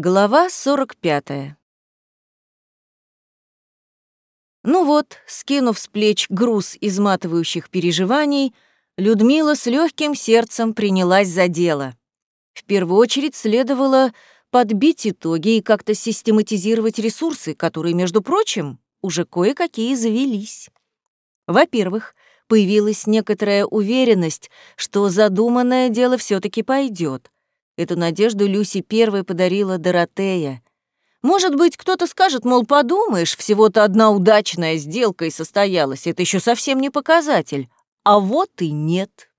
Глава 45. Ну вот, скинув с плеч груз изматывающих переживаний, Людмила с легким сердцем принялась за дело. В первую очередь следовало подбить итоги и как-то систематизировать ресурсы, которые, между прочим, уже кое-какие завелись. Во-первых, появилась некоторая уверенность, что задуманное дело все таки пойдет — Эту надежду Люси первой подарила Доротея. Может быть, кто-то скажет, мол, подумаешь, всего-то одна удачная сделка и состоялась, это еще совсем не показатель. А вот и нет.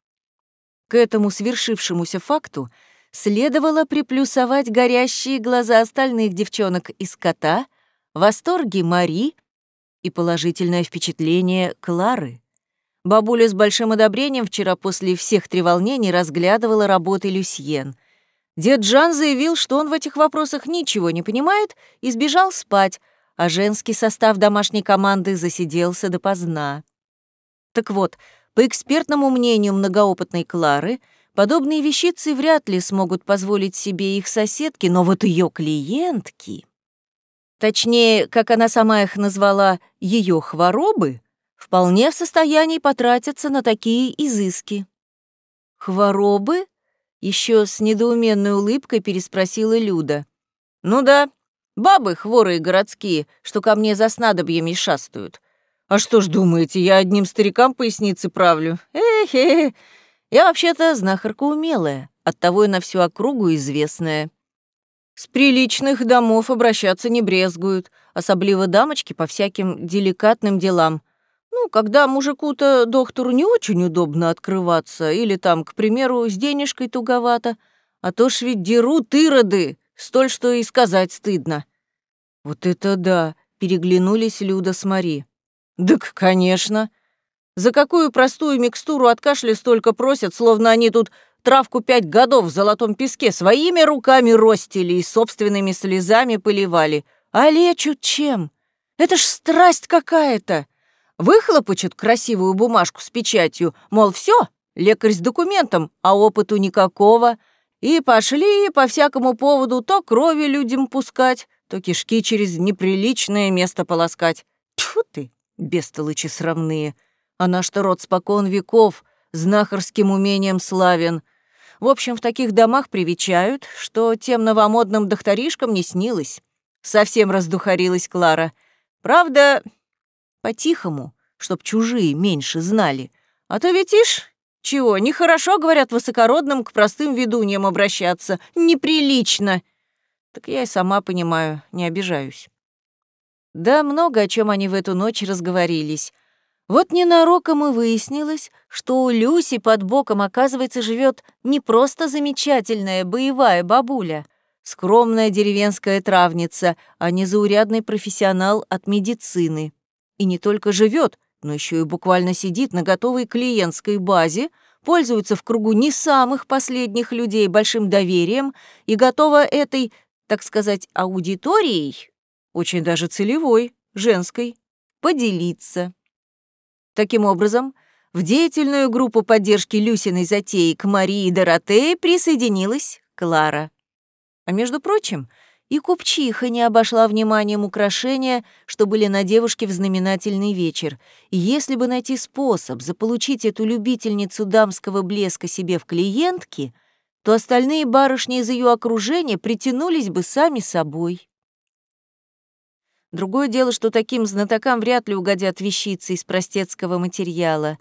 К этому свершившемуся факту следовало приплюсовать горящие глаза остальных девчонок из кота, восторги Мари и положительное впечатление Клары. Бабуля с большим одобрением вчера после всех треволнений разглядывала работы Люсьен — Дед Жан заявил, что он в этих вопросах ничего не понимает и сбежал спать, а женский состав домашней команды засиделся допоздна. Так вот, по экспертному мнению многоопытной Клары, подобные вещицы вряд ли смогут позволить себе их соседки, но вот ее клиентки... Точнее, как она сама их назвала, ее хворобы, вполне в состоянии потратиться на такие изыски. «Хворобы?» Еще с недоуменной улыбкой переспросила Люда. «Ну да, бабы хворые городские, что ко мне за снадобьями шастают. А что ж думаете, я одним старикам поясницы правлю? Эх, я вообще-то знахарка умелая, оттого и на всю округу известная. С приличных домов обращаться не брезгуют, особливо дамочки по всяким деликатным делам. Ну, когда мужику-то, доктору, не очень удобно открываться, или там, к примеру, с денежкой туговато, а то ж ведь дерут ироды, столь, что и сказать стыдно. Вот это да, переглянулись Люда с Мари. Дык, конечно. За какую простую микстуру от кашля столько просят, словно они тут травку пять годов в золотом песке своими руками ростили и собственными слезами поливали. А лечут чем? Это ж страсть какая-то выхлопочут красивую бумажку с печатью, мол, все, лекарь с документом, а опыту никакого, и пошли по всякому поводу то крови людям пускать, то кишки через неприличное место полоскать. Тьфу ты, бестолычи срамные. А наш-то род спокон веков знахарским умением славен. В общем, в таких домах привечают, что тем новомодным докторишкам не снилось. Совсем раздухарилась Клара. Правда, по-тихому, чтоб чужие меньше знали. А то ведь ишь, чего, нехорошо, говорят, высокородным к простым ведуньям обращаться. Неприлично. Так я и сама понимаю, не обижаюсь. Да, много о чем они в эту ночь разговорились. Вот ненароком и выяснилось, что у Люси под боком, оказывается, живет не просто замечательная боевая бабуля, скромная деревенская травница, а незаурядный профессионал от медицины и не только живет, но еще и буквально сидит на готовой клиентской базе, пользуется в кругу не самых последних людей большим доверием и готова этой, так сказать, аудиторией, очень даже целевой, женской, поделиться. Таким образом, в деятельную группу поддержки Люсиной затеи к Марии Доротее присоединилась Клара. А между прочим, и купчиха не обошла вниманием украшения, что были на девушке в знаменательный вечер. И если бы найти способ заполучить эту любительницу дамского блеска себе в клиентки, то остальные барышни из ее окружения притянулись бы сами собой. Другое дело, что таким знатокам вряд ли угодят вещицы из простецкого материала.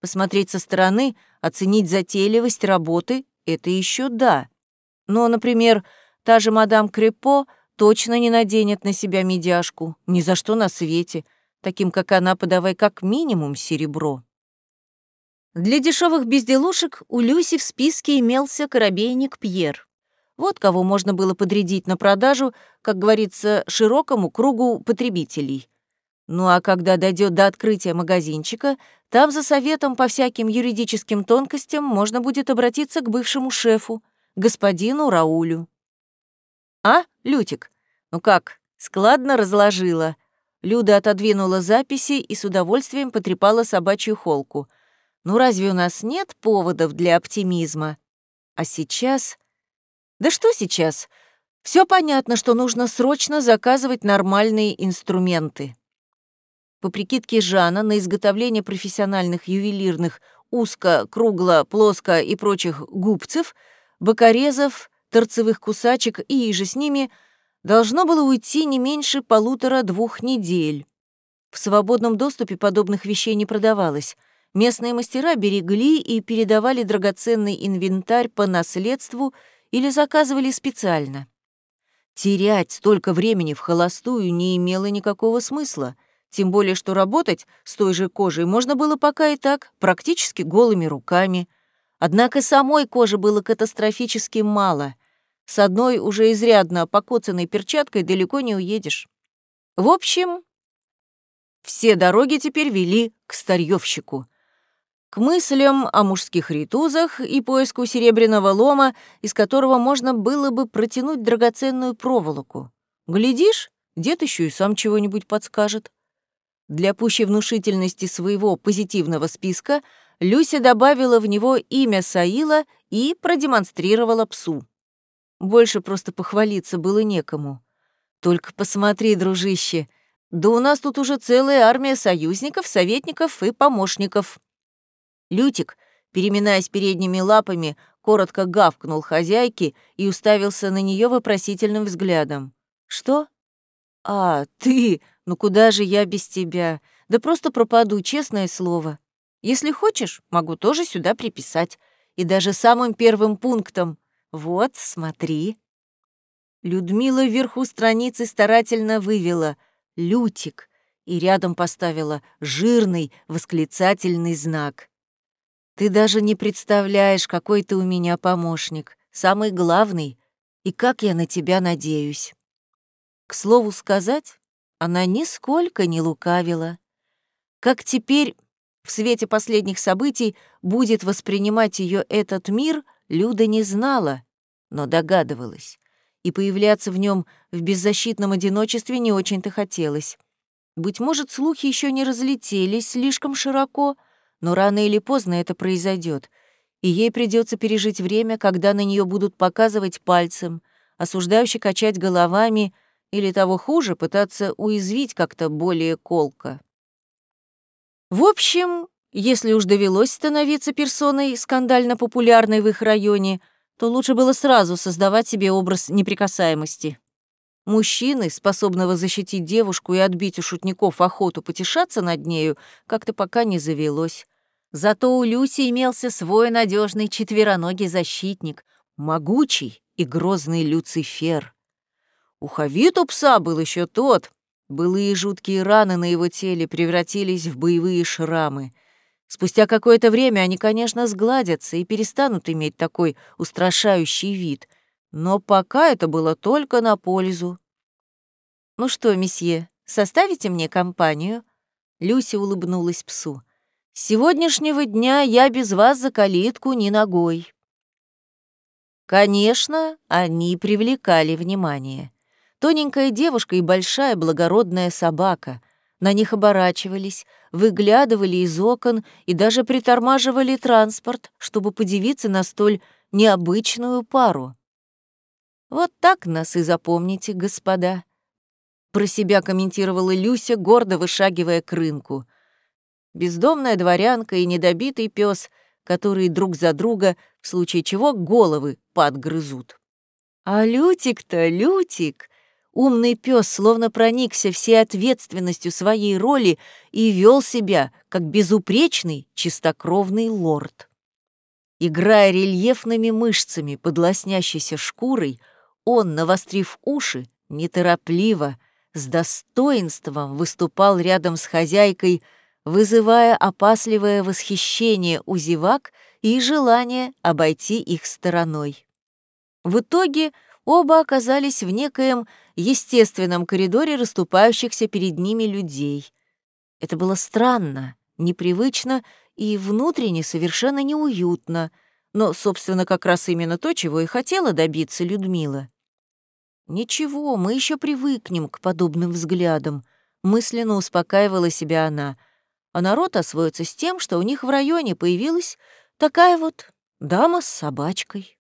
Посмотреть со стороны, оценить затейливость работы — это еще да. Но, например, Та же мадам Крепо точно не наденет на себя медяшку, ни за что на свете. Таким, как она, подавай как минимум серебро. Для дешевых безделушек у Люси в списке имелся коробейник Пьер. Вот кого можно было подрядить на продажу, как говорится, широкому кругу потребителей. Ну а когда дойдет до открытия магазинчика, там за советом по всяким юридическим тонкостям можно будет обратиться к бывшему шефу, господину Раулю. «А, Лютик, ну как, складно разложила?» Люда отодвинула записи и с удовольствием потрепала собачью холку. «Ну разве у нас нет поводов для оптимизма?» А сейчас... Да что сейчас? Все понятно, что нужно срочно заказывать нормальные инструменты. По прикидке Жана, на изготовление профессиональных ювелирных узко, кругло, плоско и прочих губцев, бокорезов, торцевых кусачек и иже с ними должно было уйти не меньше полутора-двух недель. В свободном доступе подобных вещей не продавалось. Местные мастера берегли и передавали драгоценный инвентарь по наследству или заказывали специально. Терять столько времени в холостую не имело никакого смысла, тем более что работать с той же кожей можно было пока и так, практически голыми руками. Однако самой кожи было катастрофически мало. С одной уже изрядно покоцанной перчаткой далеко не уедешь. В общем, все дороги теперь вели к старьевщику. К мыслям о мужских ритузах и поиску серебряного лома, из которого можно было бы протянуть драгоценную проволоку. Глядишь, дед еще и сам чего-нибудь подскажет. Для пущей внушительности своего позитивного списка Люся добавила в него имя Саила и продемонстрировала псу. Больше просто похвалиться было некому. «Только посмотри, дружище», да у нас тут уже целая армия союзников, советников и помощников. Лютик, переминаясь передними лапами, коротко гавкнул хозяйке и уставился на нее вопросительным взглядом. «Что? А, ты? Ну куда же я без тебя? Да просто пропаду, честное слово. Если хочешь, могу тоже сюда приписать. И даже самым первым пунктом. Вот, смотри». Людмила вверху страницы старательно вывела — Лютик, и рядом поставила жирный восклицательный знак. Ты даже не представляешь, какой ты у меня помощник, самый главный, и как я на тебя надеюсь. К слову сказать, она нисколько не лукавила. Как теперь, в свете последних событий, будет воспринимать ее этот мир, Люда не знала, но догадывалась и появляться в нем в беззащитном одиночестве не очень-то хотелось. Быть может, слухи еще не разлетелись слишком широко, но рано или поздно это произойдет, и ей придется пережить время, когда на нее будут показывать пальцем, осуждающе качать головами или того хуже, пытаться уязвить как-то более колко. В общем, если уж довелось становиться персоной скандально популярной в их районе, то лучше было сразу создавать себе образ неприкасаемости. Мужчины, способного защитить девушку и отбить у шутников охоту потешаться над нею, как-то пока не завелось. Зато у Люси имелся свой надежный четвероногий защитник, могучий и грозный Люцифер. У Хавиту пса был еще тот. Былые жуткие раны на его теле превратились в боевые шрамы — Спустя какое-то время они, конечно, сгладятся и перестанут иметь такой устрашающий вид, но пока это было только на пользу. «Ну что, месье, составите мне компанию?» Люся улыбнулась псу. «С сегодняшнего дня я без вас за калитку ни ногой». Конечно, они привлекали внимание. Тоненькая девушка и большая благородная собака — на них оборачивались, выглядывали из окон и даже притормаживали транспорт, чтобы подивиться на столь необычную пару. «Вот так нас и запомните, господа», — про себя комментировала Люся, гордо вышагивая к рынку. Бездомная дворянка и недобитый пес, которые друг за друга, в случае чего, головы подгрызут. А Лютик-то, Лютик, Умный пес словно проникся всей ответственностью своей роли и вел себя как безупречный, чистокровный лорд. Играя рельефными мышцами под лоснящейся шкурой, он, навострив уши, неторопливо, с достоинством выступал рядом с хозяйкой, вызывая опасливое восхищение у зевак и желание обойти их стороной. В итоге оба оказались в некоем естественном коридоре расступающихся перед ними людей. Это было странно, непривычно и внутренне совершенно неуютно, но, собственно, как раз именно то, чего и хотела добиться Людмила. «Ничего, мы еще привыкнем к подобным взглядам», — мысленно успокаивала себя она, а народ освоится с тем, что у них в районе появилась такая вот дама с собачкой.